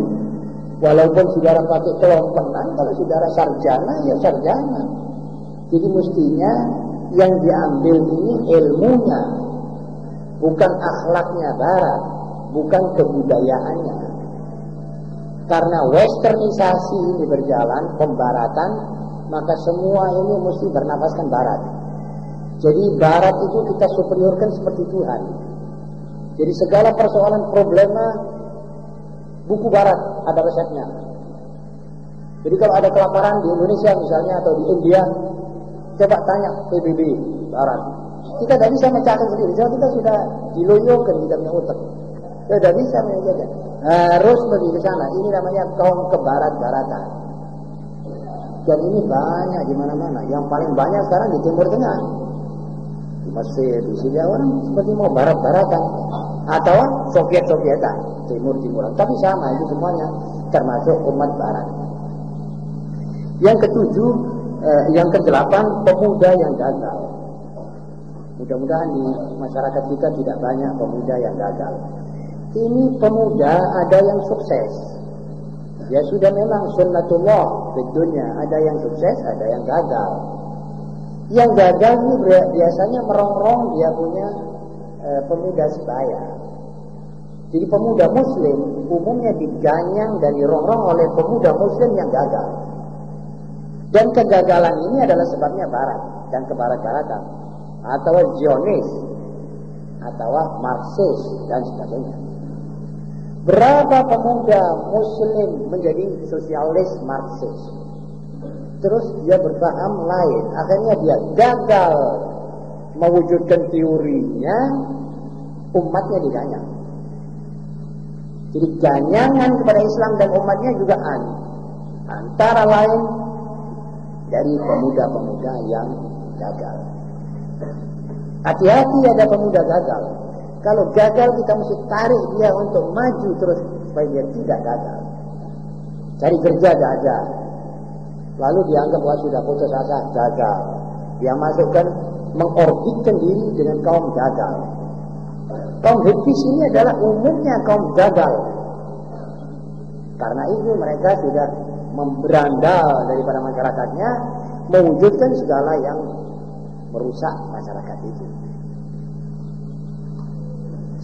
Walaupun saudara pakai kelompengan, kalau saudara sarjana, ya sarjana. Jadi mestinya yang diambil ini ilmunya, bukan akhlaknya barat, bukan kebudayaannya. Karena westernisasi ini berjalan, pembaratan, maka semua ini mesti bernafaskan barat. Jadi barat itu kita superiorkan seperti Tuhan. Jadi segala persoalan problema buku barat ada resepnya. Jadi kalau ada kelaparan di Indonesia misalnya atau di India, coba tanya PBB barat. Kita tidak bisa mencatat sendiri, jadi kita sudah diloyokan kita punya otak. Kita tidak bisa menjaga. Harus pergi ke sana. Ini namanya kaum kebarat-baratan. Dan ini banyak di mana-mana. Yang paling banyak sekarang di Timur Tengah. Mesir, di Syria orang seperti mau barat-baratan atau Soviet-Sovietan, Timur-Timuran. Tapi sama itu semuanya termasuk umat Barat. Yang ketujuh, eh, yang kedelapan pemuda yang gagal. Mudah-mudahan di masyarakat kita tidak banyak pemuda yang gagal. Ini pemuda ada yang sukses. Ya sudah memang sunnatullah di dunia ada yang sukses, ada yang gagal. Yang gagal ini biasanya merongrong dia punya e, pemuda sebaya. Jadi pemuda muslim umumnya diganyang dan dirongrong oleh pemuda muslim yang gagal. Dan kegagalan ini adalah sebabnya barat dan kebarat-baratan atau Zionis atau Marxis dan sebagainya. Berapa pemuda muslim menjadi sosialis Marxis? Terus dia berpaham lain, akhirnya dia gagal mewujudkan teorinya, umatnya diganyang. Jadi ganyangan kepada Islam dan umatnya juga an. Antara lain dari pemuda-pemuda yang gagal. Hati-hati ada pemuda gagal. Kalau gagal kita mesti tarik dia untuk maju terus supaya dia tidak gagal. Cari kerja gagal. Lalu dianggap wah sudah putus asa gagal. Dia masukkan mengorbitkan diri dengan kaum gagal. Kaum hipis ini adalah umumnya kaum gagal. Karena itu mereka sudah memberandal daripada masyarakatnya, mewujudkan segala yang merusak masyarakat itu.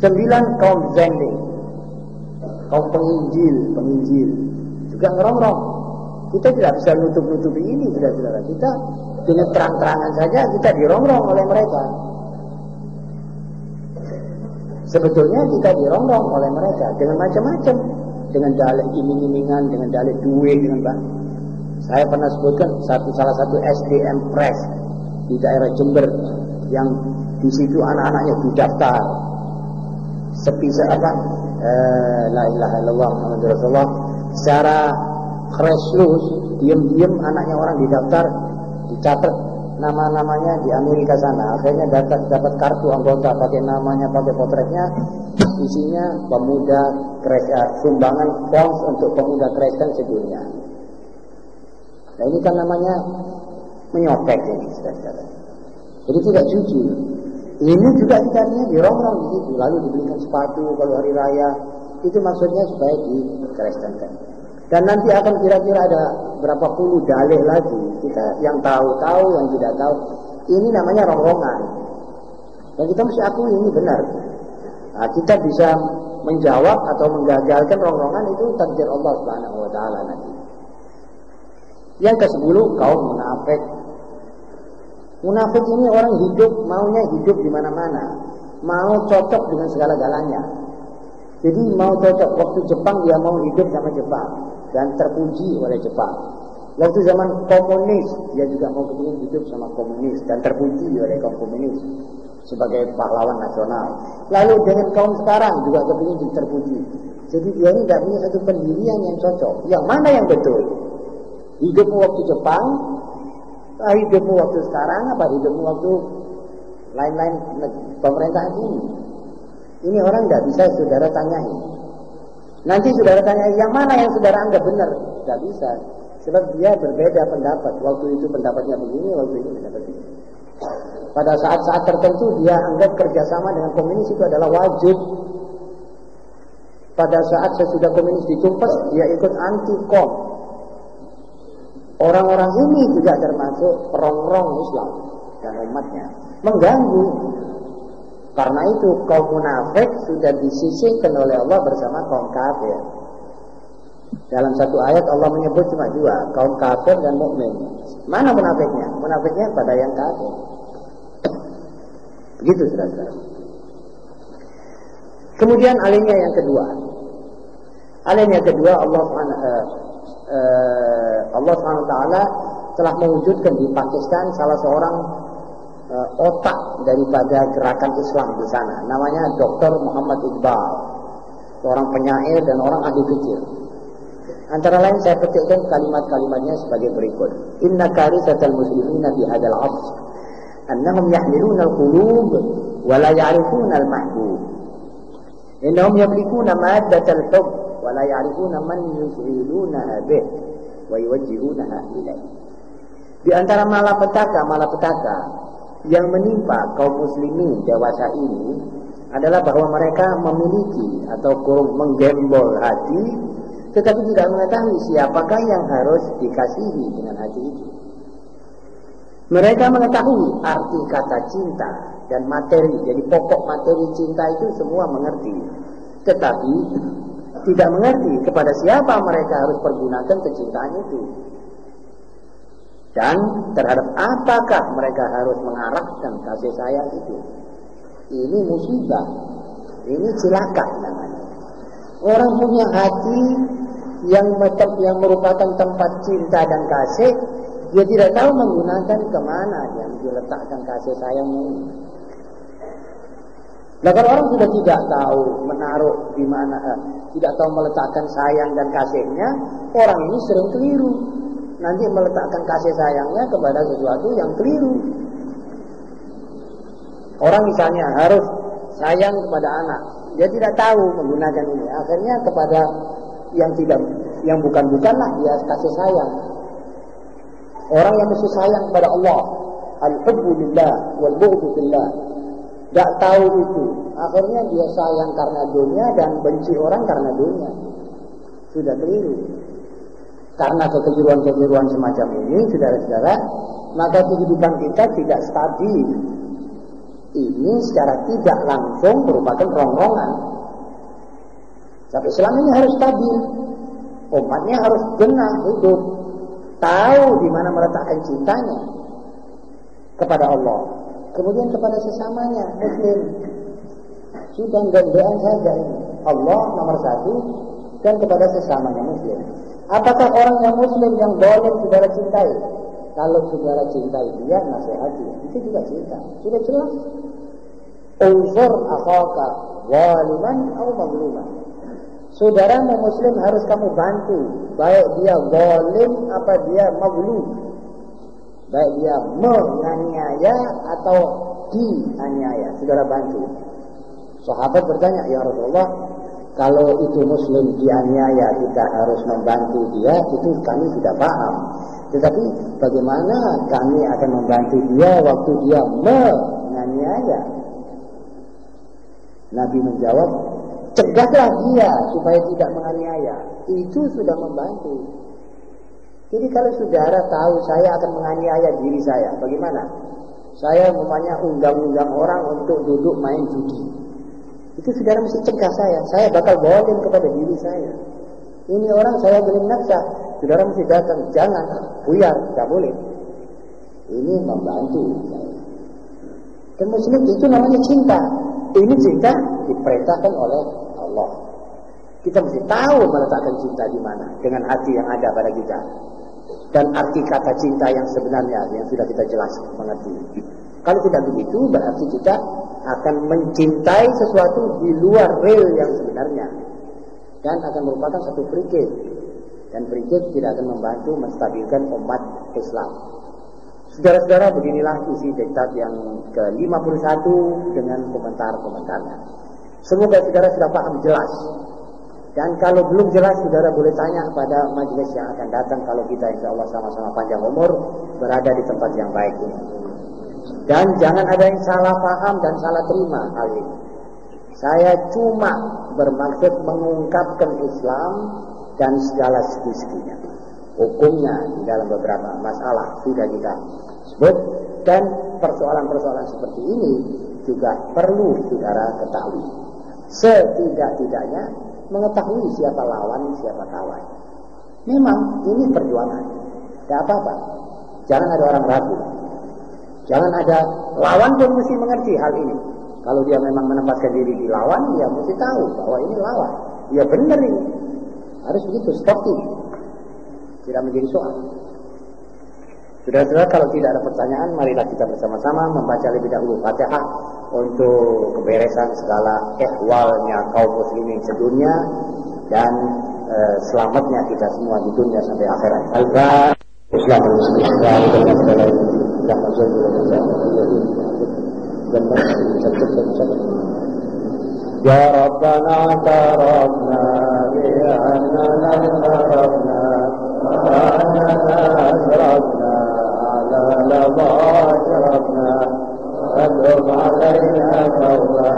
Sembilan kaum zending, kaum penginjil, penginjil juga ngerongrong. Kita tidak bisa nutup-nutupi ini, saudara-saudara. Kita dengan terang-terangan saja kita dirongrong oleh mereka. Sebetulnya kita dirongrong oleh mereka dengan macam-macam, dengan dalih iming-imingan, dengan dalih duit, dengan bang. Saya pernah sebutkan satu salah satu SDM Press di daerah Jember yang di situ anak-anaknya didaftar sepi apa eh, la ilaha illallah Muhammad Rasulullah secara crash loose diam-diam anaknya orang didaftar dicatat nama-namanya di Amerika sana. Akhirnya dapat dapat kartu anggota pakai namanya, pakai potretnya. Isinya pemuda Kristen, sumbangan bonds untuk pemuda Kristen sedunia. Nah ini kan namanya menyopek ini, saudara-saudara. Jadi tidak jujur. Ini juga ikannya dirongrong di situ, lalu dibelikan sepatu kalau hari raya. Itu maksudnya supaya dikrestenkan. Dan nanti akan kira-kira ada berapa puluh dalih lagi. Kita yang tahu-tahu, yang tidak tahu. Ini namanya rongrongan. Dan kita mesti akui ini benar. Nah, kita bisa menjawab atau menggagalkan rongrongan itu takdir Allah Subhanahu wa taala nanti. Yang ke-10 kaum munafik. Munafik ini orang hidup maunya hidup di mana-mana. Mau cocok dengan segala-galanya. Jadi mau cocok waktu Jepang dia mau hidup sama Jepang dan terpuji oleh Jepang. Waktu zaman komunis dia juga mau kepingin hidup sama komunis dan terpuji oleh kaum komunis sebagai pahlawan nasional. Lalu dengan kaum sekarang juga kepingin terpuji. Jadi dia ini tidak punya satu pendirian yang cocok. Yang mana yang betul? Hidupmu waktu Jepang, hidupmu waktu sekarang, apa hidupmu waktu lain-lain pemerintah ini? Ini orang tidak bisa saudara tanyai. Nanti saudara tanya yang mana yang saudara anggap benar? Tidak bisa. Sebab dia berbeda pendapat. Waktu itu pendapatnya begini, waktu itu pendapat begini. Pada saat-saat tertentu dia anggap kerjasama dengan komunis itu adalah wajib. Pada saat sesudah komunis ditumpas, dia ikut anti-kom. Orang-orang ini juga termasuk rongrong Islam dan umatnya. Mengganggu karena itu kaum munafik sudah disisihkan oleh Allah bersama kaum kafir. Dalam satu ayat Allah menyebut cuma dua, kaum kafir dan mukmin. Mana munafiknya? Munafiknya pada yang kafir. Begitu saudara. Kemudian alinea yang kedua. Alinea yang kedua Allah uh, Allah Subhanahu taala telah mewujudkan di Pakistan salah seorang uh, otak daripada gerakan Islam di sana. Namanya Dr. Muhammad Iqbal. Seorang penyair dan orang ahli kecil. Antara lain saya petikkan kalimat-kalimatnya sebagai berikut. Inna karisatal muslimina fi hadzal 'asr annahum yahmiluna al-qulub wa la ya'rifuna al-mahbub. Innahum yamlikuna maddatal hubb wa la ya'rifuna man yus'ilunaha bih wa yuwajjihunaha ilaih. Di antara malapetaka-malapetaka yang menimpa kaum muslimin dewasa ini adalah bahwa mereka memiliki atau kurung menggembol hati tetapi tidak mengetahui siapakah yang harus dikasihi dengan hati itu. Mereka mengetahui arti kata cinta dan materi, jadi pokok materi cinta itu semua mengerti. Tetapi tidak mengerti kepada siapa mereka harus pergunakan kecintaan itu. Dan terhadap apakah mereka harus mengarahkan kasih sayang itu. Ini musibah. Ini celaka namanya. Orang punya hati yang yang merupakan tempat cinta dan kasih, dia tidak tahu menggunakan ke mana yang diletakkan kasih sayangnya ini. Nah kalau orang sudah tidak tahu menaruh di mana, eh, tidak tahu meletakkan sayang dan kasihnya, orang ini sering keliru nanti meletakkan kasih sayangnya kepada sesuatu yang keliru. Orang misalnya harus sayang kepada anak, dia tidak tahu menggunakan ini. Akhirnya kepada yang tidak, yang bukan-bukanlah dia kasih sayang. Orang yang mesti sayang kepada Allah, al-hubbu. Tidak tahu itu. Akhirnya dia sayang karena dunia dan benci orang karena dunia. Sudah keliru. Karena kekeliruan-kekeliruan semacam ini, saudara-saudara, maka kehidupan kita tidak stabil. Ini secara tidak langsung merupakan rongrongan. Tapi Islam ini harus stabil. Umatnya harus benar hidup. Tahu di mana meletakkan cintanya kepada Allah. Kemudian kepada sesamanya, Muslim. Sudah gandean saja ini. Allah nomor satu dan kepada sesamanya Muslim. Apakah orang yang muslim yang boleh saudara cintai? Kalau saudara cintai dia, nasihati. Itu juga cinta. Sudah jelas. Uzur akhaka waliman atau magluman. Saudara muslim harus kamu bantu. Baik dia zalim apa dia maglum. Baik dia menganiaya atau dianiaya. Saudara bantu. Sahabat bertanya, Ya Rasulullah, kalau itu muslim dianiaya kita harus membantu dia itu kami tidak paham. Tetapi bagaimana kami akan membantu dia waktu dia menganiaya? Nabi menjawab cegahlah dia supaya tidak menganiaya. Itu sudah membantu. Jadi kalau saudara tahu saya akan menganiaya diri saya bagaimana? Saya memangnya undang-undang orang untuk duduk main judi itu saudara mesti cegah saya. Saya bakal bawain kepada diri saya. Ini orang saya belum nafsa. Saudara mesti datang. Jangan. Buyar. Tidak boleh. Ini membantu saya. Dan muslim itu namanya cinta. Ini cinta diperintahkan oleh Allah. Kita mesti tahu meletakkan cinta di mana dengan hati yang ada pada kita. Dan arti kata cinta yang sebenarnya yang sudah kita jelaskan mengerti. Kalau tidak begitu berarti kita akan mencintai sesuatu di luar real yang sebenarnya dan akan merupakan satu frikir dan frikir tidak akan membantu menstabilkan umat Islam. Saudara-saudara, beginilah isi diktat yang ke-51 dengan komentar-komentarnya. Semoga saudara sudah paham jelas. Dan kalau belum jelas, saudara boleh tanya pada majelis yang akan datang kalau kita insya Allah sama-sama panjang umur berada di tempat yang baik ini. Dan jangan ada yang salah paham dan salah terima hal ini. Saya cuma bermaksud mengungkapkan Islam dan segala segi-seginya. Hukumnya di dalam beberapa masalah sudah kita sebut dan persoalan-persoalan seperti ini juga perlu saudara ketahui. Setidak-tidaknya mengetahui siapa lawan, siapa kawan. Memang ini perjuangan. Tidak apa-apa. Jangan ada orang ragu. Jangan ada lawan pun mesti mengerti hal ini. Kalau dia memang menempatkan diri di lawan, dia mesti tahu bahwa ini lawan. Ya benar ini. Harus begitu, seperti Tidak menjadi soal. Sudah-sudah kalau tidak ada pertanyaan, marilah kita bersama-sama membaca lebih dahulu Fatihah untuk keberesan segala ehwalnya kaum muslimin sedunia dan e, selamatnya kita semua di dunia sampai akhirat. Al-Fatihah. Islam muslim يا ربنا اعترفنا بأننا انحرفنا وأننا أشرفنا على لظى أشرفنا فاترك علينا توبة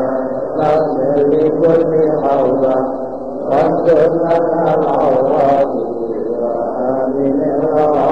نغفر لكل حوبة واستر لنا العورات وآمن الراجي